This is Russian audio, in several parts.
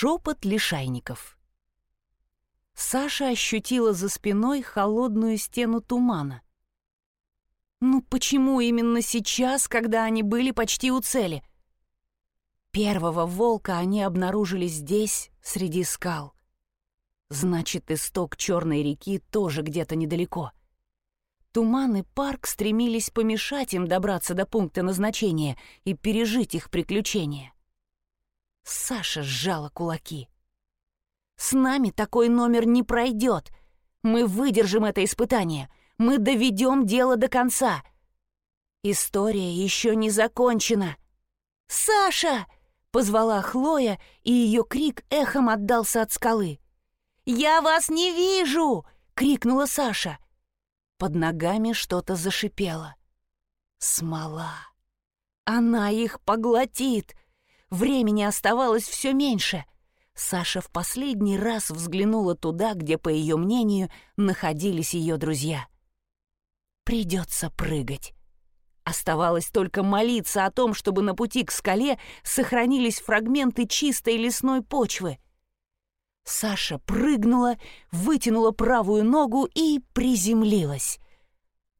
Шепот лишайников. Саша ощутила за спиной холодную стену тумана. Ну почему именно сейчас, когда они были почти у цели? Первого волка они обнаружили здесь, среди скал. Значит, исток Черной реки тоже где-то недалеко. Туман и парк стремились помешать им добраться до пункта назначения и пережить их приключения. Саша сжала кулаки. «С нами такой номер не пройдет. Мы выдержим это испытание. Мы доведем дело до конца. История еще не закончена. «Саша!» — позвала Хлоя, и ее крик эхом отдался от скалы. «Я вас не вижу!» — крикнула Саша. Под ногами что-то зашипело. Смола. Она их поглотит. Времени оставалось все меньше. Саша в последний раз взглянула туда, где, по ее мнению, находились ее друзья. Придется прыгать. Оставалось только молиться о том, чтобы на пути к скале сохранились фрагменты чистой лесной почвы. Саша прыгнула, вытянула правую ногу и приземлилась.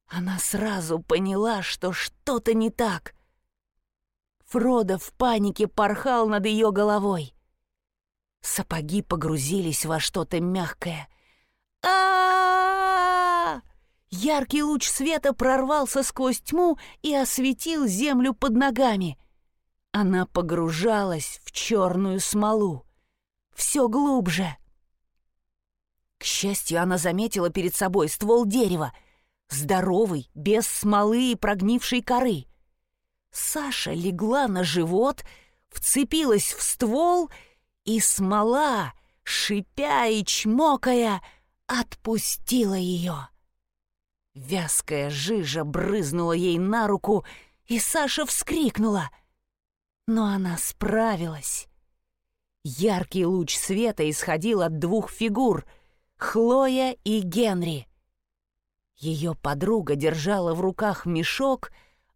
Она сразу поняла, что что-то не так. Фродо в панике порхал над ее головой. Сапоги погрузились во что-то мягкое. а Яркий луч света прорвался сквозь тьму и осветил землю под ногами. Она погружалась в черную смолу. Все глубже. К счастью, она заметила перед собой ствол дерева, здоровый, без смолы и прогнившей коры. Саша легла на живот, вцепилась в ствол, и смола, шипя и чмокая, отпустила ее. Вязкая жижа брызнула ей на руку, и Саша вскрикнула. Но она справилась. Яркий луч света исходил от двух фигур — Хлоя и Генри. Ее подруга держала в руках мешок,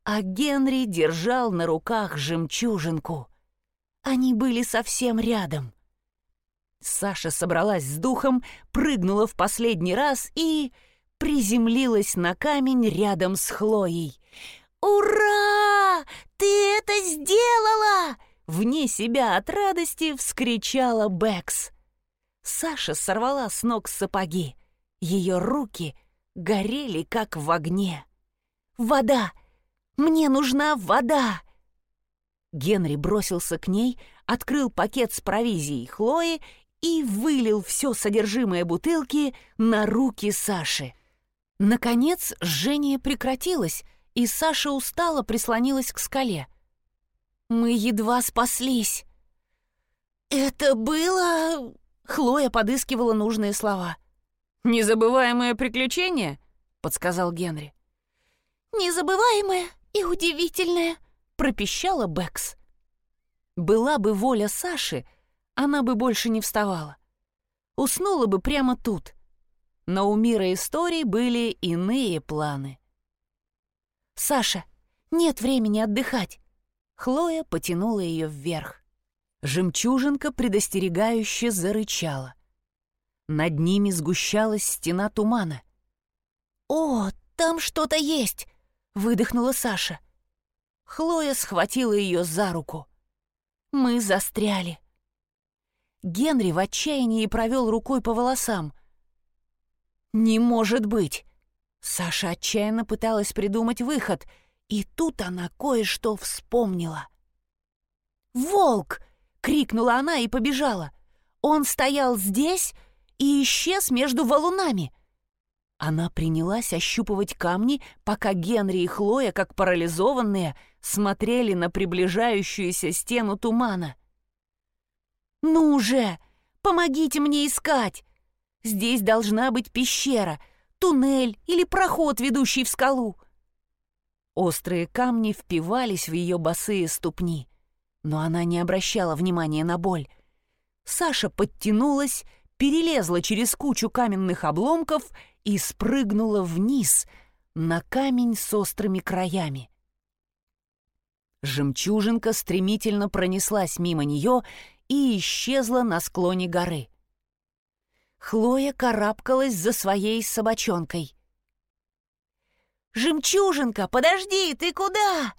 а Генри держал на руках жемчужинку. Они были совсем рядом. Саша собралась с духом, прыгнула в последний раз и приземлилась на камень рядом с Хлоей. «Ура! Ты это сделала!» Вне себя от радости вскричала Бэкс. Саша сорвала с ног сапоги. Ее руки горели, как в огне. «Вода! Мне нужна вода!» Генри бросился к ней, открыл пакет с провизией Хлои и вылил все содержимое бутылки на руки Саши. Наконец жжение прекратилось, и Саша устало прислонилась к скале. «Мы едва спаслись». «Это было...» — Хлоя подыскивала нужные слова. «Незабываемое приключение?» — подсказал Генри. «Незабываемое и удивительное», — пропищала Бэкс. Была бы воля Саши, она бы больше не вставала. Уснула бы прямо тут — но у мира историй были иные планы. «Саша, нет времени отдыхать!» Хлоя потянула ее вверх. Жемчужинка предостерегающе зарычала. Над ними сгущалась стена тумана. «О, там что-то есть!» — выдохнула Саша. Хлоя схватила ее за руку. Мы застряли. Генри в отчаянии провел рукой по волосам — «Не может быть!» Саша отчаянно пыталась придумать выход, и тут она кое-что вспомнила. «Волк!» — крикнула она и побежала. «Он стоял здесь и исчез между валунами!» Она принялась ощупывать камни, пока Генри и Хлоя, как парализованные, смотрели на приближающуюся стену тумана. «Ну же! Помогите мне искать!» Здесь должна быть пещера, туннель или проход, ведущий в скалу. Острые камни впивались в ее босые ступни, но она не обращала внимания на боль. Саша подтянулась, перелезла через кучу каменных обломков и спрыгнула вниз на камень с острыми краями. Жемчужинка стремительно пронеслась мимо нее и исчезла на склоне горы. Хлоя карабкалась за своей собачонкой. «Жемчужинка, подожди, ты куда?»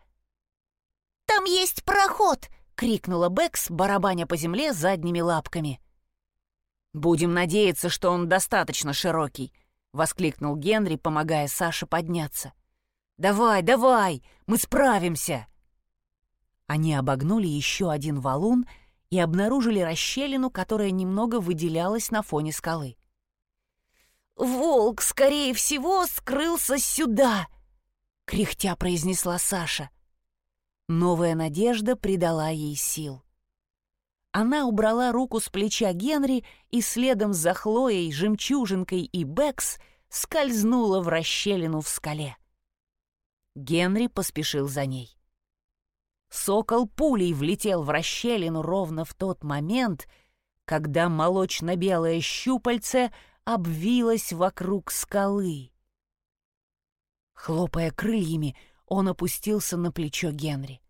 «Там есть проход!» — крикнула Бэкс, барабаня по земле задними лапками. «Будем надеяться, что он достаточно широкий», — воскликнул Генри, помогая Саше подняться. «Давай, давай, мы справимся!» Они обогнули еще один валун и обнаружили расщелину, которая немного выделялась на фоне скалы. «Волк, скорее всего, скрылся сюда!» — кряхтя произнесла Саша. Новая надежда придала ей сил. Она убрала руку с плеча Генри и следом за Хлоей, Жемчужинкой и Бэкс скользнула в расщелину в скале. Генри поспешил за ней. Сокол пулей влетел в расщелину ровно в тот момент, когда молочно-белое щупальце обвилось вокруг скалы. Хлопая крыльями, он опустился на плечо Генри.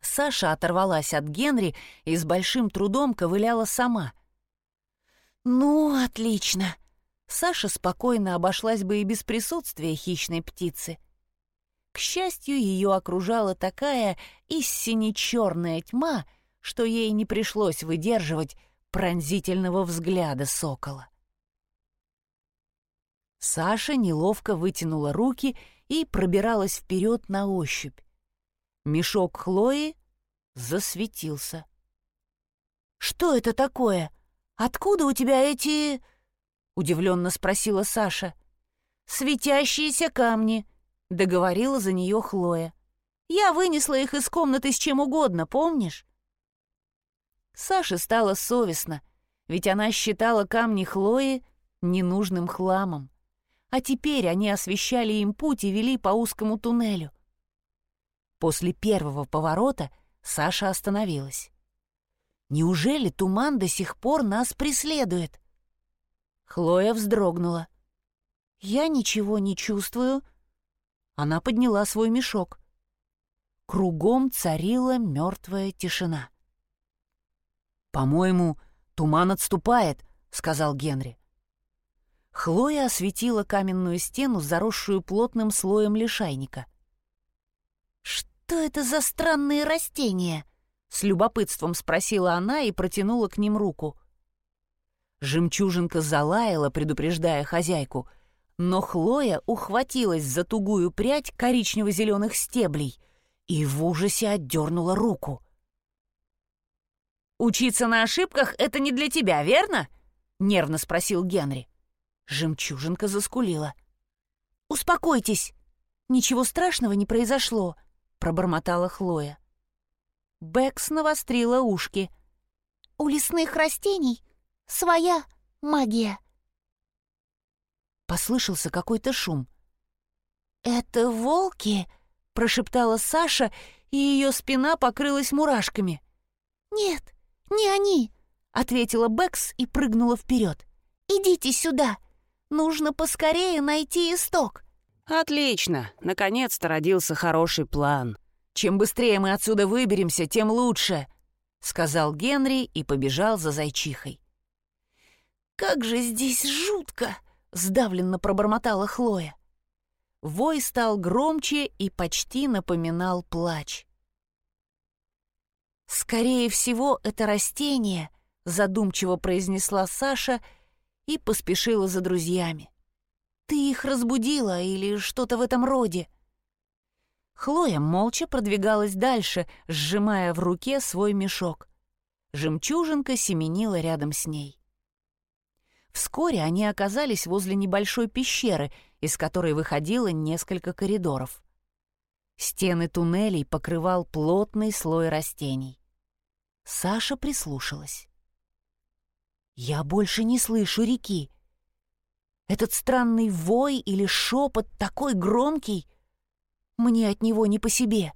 Саша оторвалась от Генри и с большим трудом ковыляла сама. «Ну, отлично!» Саша спокойно обошлась бы и без присутствия хищной птицы — к счастью, ее окружала такая истинно черная тьма, что ей не пришлось выдерживать пронзительного взгляда сокола. Саша неловко вытянула руки и пробиралась вперед на ощупь. Мешок Хлои засветился. «Что это такое? Откуда у тебя эти...» — удивленно спросила Саша. «Светящиеся камни», Договорила за нее Хлоя. «Я вынесла их из комнаты с чем угодно, помнишь?» Саше стало совестно, ведь она считала камни Хлои ненужным хламом. А теперь они освещали им путь и вели по узкому туннелю. После первого поворота Саша остановилась. «Неужели туман до сих пор нас преследует?» Хлоя вздрогнула. «Я ничего не чувствую», она подняла свой мешок. Кругом царила мертвая тишина. «По-моему, туман отступает», — сказал Генри. Хлоя осветила каменную стену, заросшую плотным слоем лишайника. «Что это за странные растения?» — с любопытством спросила она и протянула к ним руку. Жемчужинка залаяла, предупреждая хозяйку — но Хлоя ухватилась за тугую прядь коричнево-зеленых стеблей и в ужасе отдернула руку. «Учиться на ошибках — это не для тебя, верно?» — нервно спросил Генри. Жемчужинка заскулила. «Успокойтесь, ничего страшного не произошло», — пробормотала Хлоя. Бэкс навострила ушки. «У лесных растений своя магия», Послышался какой-то шум. «Это волки?» — прошептала Саша, и ее спина покрылась мурашками. «Нет, не они!» — ответила Бэкс и прыгнула вперед. «Идите сюда! Нужно поскорее найти исток!» «Отлично! Наконец-то родился хороший план. Чем быстрее мы отсюда выберемся, тем лучше!» — сказал Генри и побежал за зайчихой. «Как же здесь жутко!» — сдавленно пробормотала Хлоя. Вой стал громче и почти напоминал плач. «Скорее всего, это растение», — задумчиво произнесла Саша и поспешила за друзьями. «Ты их разбудила или что-то в этом роде?» Хлоя молча продвигалась дальше, сжимая в руке свой мешок. Жемчужинка семенила рядом с ней. Вскоре они оказались возле небольшой пещеры, из которой выходило несколько коридоров. Стены туннелей покрывал плотный слой растений. Саша прислушалась. «Я больше не слышу реки. Этот странный вой или шепот такой громкий, мне от него не по себе».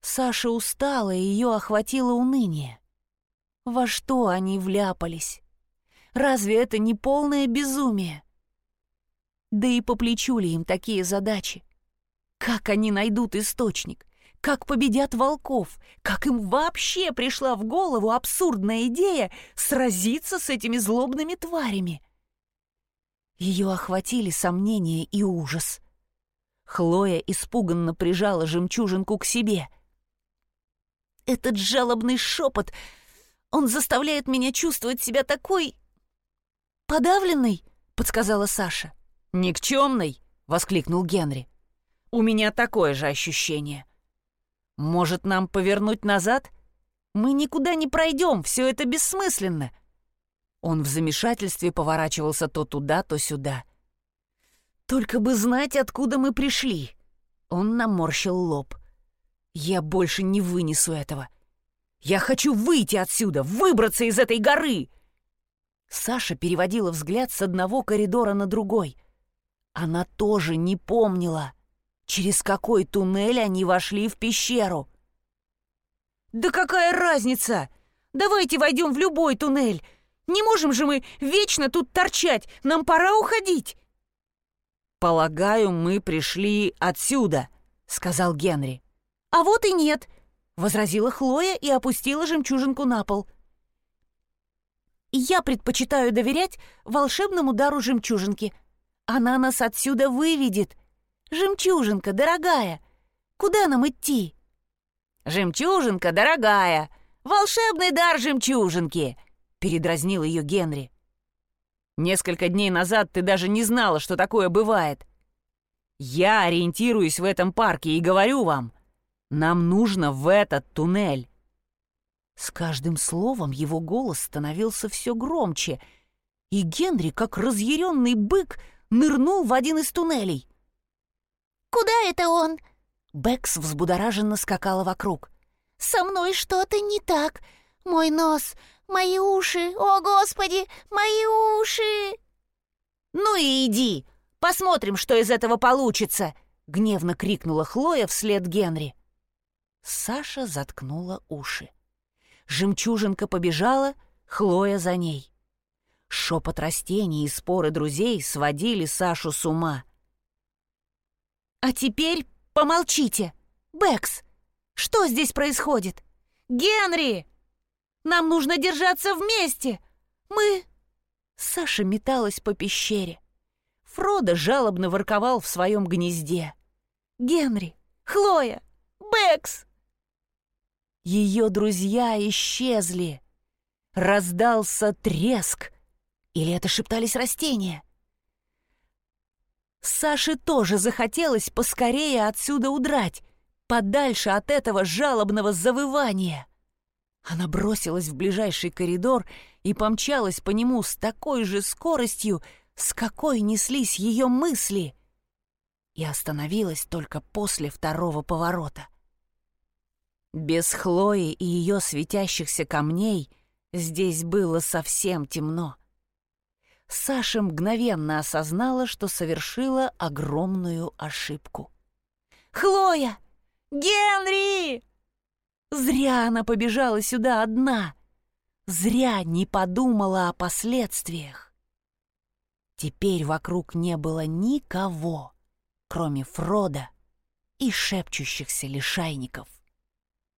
Саша устала, и ее охватило уныние. Во что они вляпались? Разве это не полное безумие? Да и по плечу ли им такие задачи? Как они найдут источник? как победят волков, как им вообще пришла в голову абсурдная идея сразиться с этими злобными тварями. Ее охватили сомнения и ужас. Хлоя испуганно прижала жемчужинку к себе. Этот жалобный шепот, он заставляет меня чувствовать себя такой... подавленной, подсказала Саша. «Никчемной!» — воскликнул Генри. «У меня такое же ощущение. Может, нам повернуть назад? Мы никуда не пройдем, все это бессмысленно». Он в замешательстве поворачивался то туда, то сюда. «Только бы знать, откуда мы пришли!» Он наморщил лоб. «Я больше не вынесу этого. Я хочу выйти отсюда, выбраться из этой горы!» Саша переводила взгляд с одного коридора на другой. Она тоже не помнила, через какой туннель они вошли в пещеру. «Да какая разница? Давайте войдем в любой туннель. Не можем же мы вечно тут торчать, нам пора уходить!» «Полагаю, мы пришли отсюда», — сказал Генри. «А вот и нет», — возразила Хлоя и опустила жемчужинку на пол. «Я предпочитаю доверять волшебному дару жемчужинки. Она нас отсюда выведет. Жемчужинка, дорогая, куда нам идти?» «Жемчужинка, дорогая, волшебный дар жемчужинки», — передразнил ее Генри. Несколько дней назад ты даже не знала, что такое бывает. Я ориентируюсь в этом парке и говорю вам, нам нужно в этот туннель». С каждым словом его голос становился все громче, и Генри, как разъяренный бык, нырнул в один из туннелей. «Куда это он?» Бэкс взбудораженно скакала вокруг. «Со мной что-то не так. Мой нос, Мои уши! О, Господи! Мои уши!» «Ну и иди! Посмотрим, что из этого получится!» — гневно крикнула Хлоя вслед Генри. Саша заткнула уши. Жемчужинка побежала, Хлоя за ней. Шепот растений и споры друзей сводили Сашу с ума. «А теперь помолчите! Бэкс, что здесь происходит? Генри!» Нам нужно держаться вместе! Мы...» Саша металась по пещере. Фродо жалобно ворковал в своем гнезде. «Генри! Хлоя! Бэкс!» Ее друзья исчезли. Раздался треск. Или это шептались растения? Саше тоже захотелось поскорее отсюда удрать, подальше от этого жалобного завывания. Она бросилась в ближайший коридор и помчалась по нему с такой же скоростью, с какой неслись ее мысли, и остановилась только после второго поворота. Без Хлои и ее светящихся камней здесь было совсем темно. Саша мгновенно осознала, что совершила огромную ошибку. «Хлоя! Генри!» Зря она побежала сюда одна. Зря не подумала о последствиях. Теперь вокруг не было никого, кроме Фрода и шепчущихся лишайников.